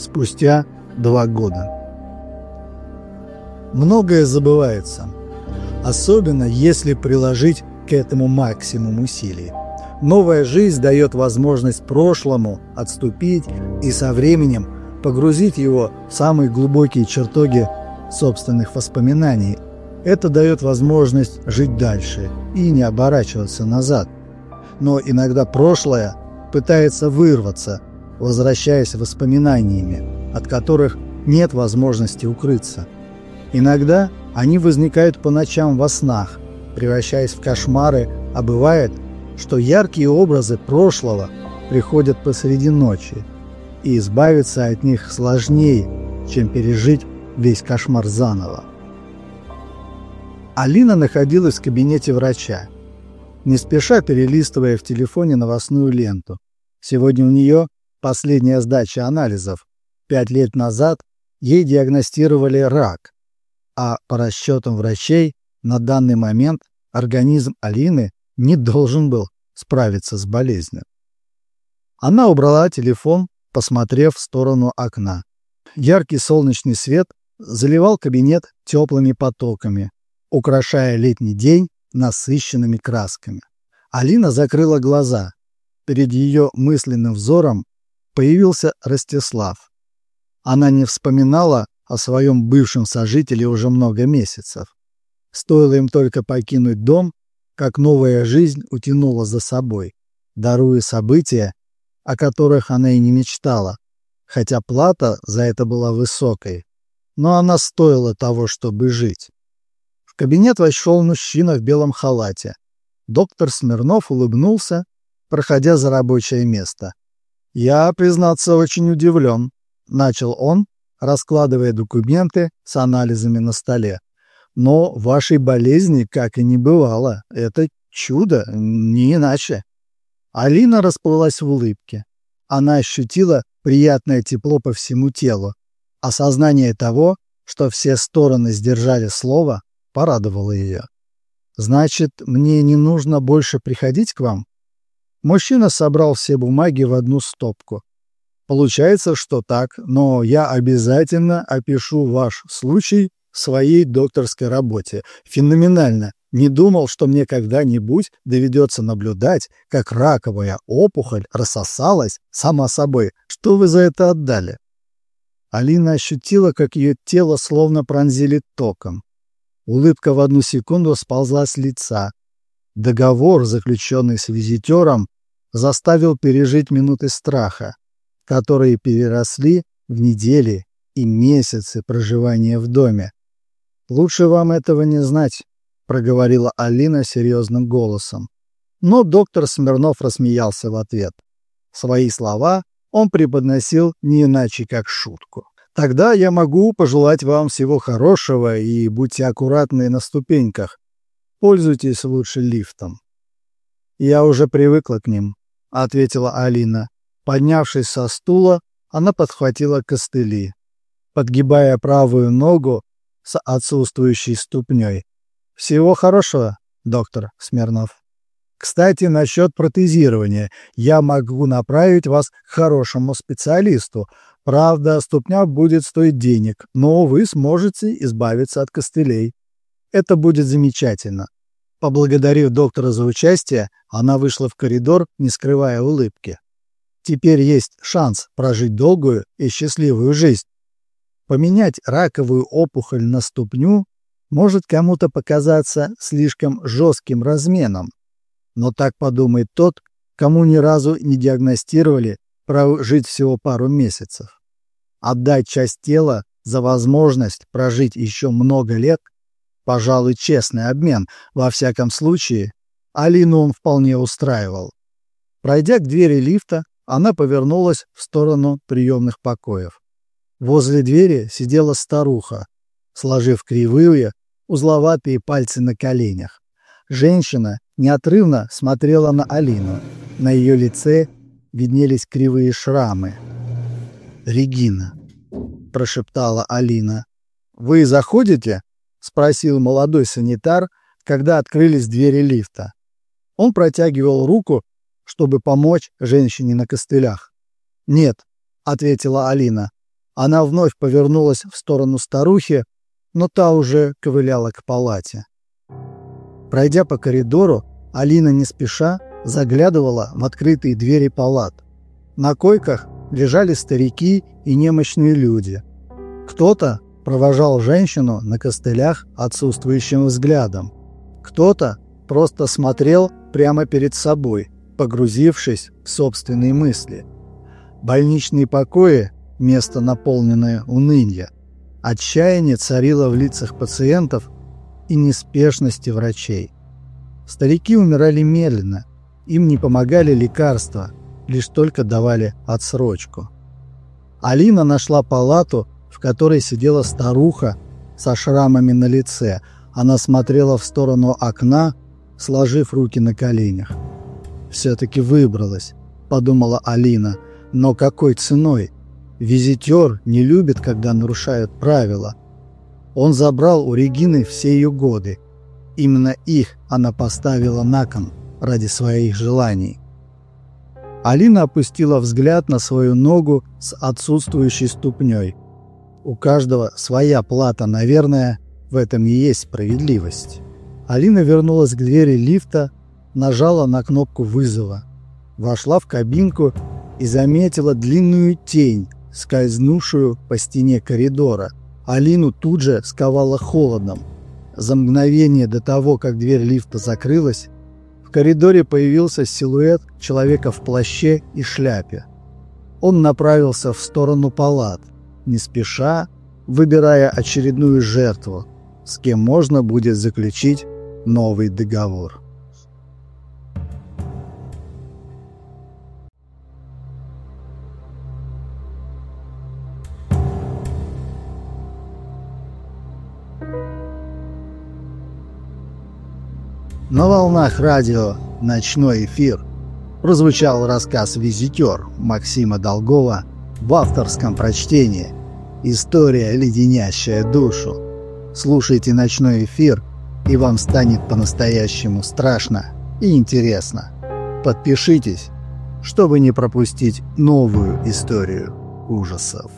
Спустя два года. Многое забывается, особенно если приложить к этому максимум усилий. Новая жизнь дает возможность прошлому отступить и со временем погрузить его в самые глубокие чертоги собственных воспоминаний. Это дает возможность жить дальше и не оборачиваться назад. Но иногда прошлое пытается вырваться, возвращаясь воспоминаниями, от которых нет возможности укрыться. Иногда они возникают по ночам во снах, превращаясь в кошмары, а бывает, что яркие образы прошлого приходят посреди ночи, и избавиться от них сложнее, чем пережить весь кошмар заново. Алина находилась в кабинете врача, не спеша перелистывая в телефоне новостную ленту. Сегодня у нее последняя сдача анализов. Пять лет назад ей диагностировали рак, а по расчетам врачей на данный момент организм Алины не должен был справиться с болезнью. Она убрала телефон, посмотрев в сторону окна. Яркий солнечный свет заливал кабинет теплыми потоками, украшая летний день насыщенными красками. Алина закрыла глаза. Перед ее мысленным взором появился Ростислав. Она не вспоминала о своем бывшем сожителе уже много месяцев. Стоило им только покинуть дом, как новая жизнь утянула за собой, даруя события, о которых она и не мечтала, хотя плата за это была высокой, но она стоила того, чтобы жить. В кабинет вошел мужчина в белом халате. Доктор Смирнов улыбнулся, проходя за рабочее место. «Я, признаться, очень удивлен», — начал он, раскладывая документы с анализами на столе. Но вашей болезни как и не бывало. Это чудо, не иначе. Алина расплылась в улыбке. Она ощутила приятное тепло по всему телу. Осознание того, что все стороны сдержали слово, порадовало ее. «Значит, мне не нужно больше приходить к вам?» Мужчина собрал все бумаги в одну стопку. «Получается, что так, но я обязательно опишу ваш случай своей докторской работе. Феноменально. Не думал, что мне когда-нибудь доведется наблюдать, как раковая опухоль рассосалась сама собой. Что вы за это отдали? Алина ощутила, как ее тело словно пронзили током. Улыбка в одну секунду сползла с лица. Договор, заключенный с визитером, заставил пережить минуты страха, которые переросли в недели и месяцы проживания в доме. «Лучше вам этого не знать», — проговорила Алина серьезным голосом. Но доктор Смирнов рассмеялся в ответ. Свои слова он преподносил не иначе, как шутку. «Тогда я могу пожелать вам всего хорошего и будьте аккуратны на ступеньках. Пользуйтесь лучше лифтом». «Я уже привыкла к ним», — ответила Алина. Поднявшись со стула, она подхватила костыли. Подгибая правую ногу, с отсутствующей ступней. Всего хорошего, доктор Смирнов. Кстати, насчет протезирования. Я могу направить вас к хорошему специалисту. Правда, ступня будет стоить денег, но вы сможете избавиться от костылей. Это будет замечательно. Поблагодарив доктора за участие, она вышла в коридор, не скрывая улыбки. Теперь есть шанс прожить долгую и счастливую жизнь. Поменять раковую опухоль на ступню может кому-то показаться слишком жестким разменом, но так подумает тот, кому ни разу не диагностировали прожить всего пару месяцев. Отдать часть тела за возможность прожить еще много лет – пожалуй, честный обмен, во всяком случае, Алину он вполне устраивал. Пройдя к двери лифта, она повернулась в сторону приемных покоев. Возле двери сидела старуха, сложив кривые, узловатые пальцы на коленях. Женщина неотрывно смотрела на Алину. На ее лице виднелись кривые шрамы. «Регина», — прошептала Алина. «Вы заходите?» — спросил молодой санитар, когда открылись двери лифта. Он протягивал руку, чтобы помочь женщине на костылях. «Нет», — ответила Алина. Она вновь повернулась в сторону старухи, но та уже ковыляла к палате. Пройдя по коридору, Алина не спеша заглядывала в открытые двери палат. На койках лежали старики и немощные люди. Кто-то провожал женщину на костылях отсутствующим взглядом. Кто-то просто смотрел прямо перед собой, погрузившись в собственные мысли. Больничные покои – место, наполненное уныния. Отчаяние царило в лицах пациентов и неспешности врачей. Старики умирали медленно, им не помогали лекарства, лишь только давали отсрочку. Алина нашла палату, в которой сидела старуха со шрамами на лице. Она смотрела в сторону окна, сложив руки на коленях. «Все-таки выбралась», — подумала Алина. «Но какой ценой? Визитер не любит, когда нарушают правила. Он забрал у Регины все ее годы. Именно их она поставила на кон ради своих желаний. Алина опустила взгляд на свою ногу с отсутствующей ступней. У каждого своя плата, наверное, в этом и есть справедливость. Алина вернулась к двери лифта, нажала на кнопку вызова. Вошла в кабинку и заметила длинную тень, скользнувшую по стене коридора. Алину тут же сковала холодом. За мгновение до того, как дверь лифта закрылась, в коридоре появился силуэт человека в плаще и шляпе. Он направился в сторону палат, не спеша, выбирая очередную жертву, с кем можно будет заключить новый договор. На волнах радио «Ночной эфир» прозвучал рассказ «Визитер» Максима Долгова в авторском прочтении «История, леденящая душу». Слушайте «Ночной эфир», и вам станет по-настоящему страшно и интересно. Подпишитесь, чтобы не пропустить новую историю ужасов.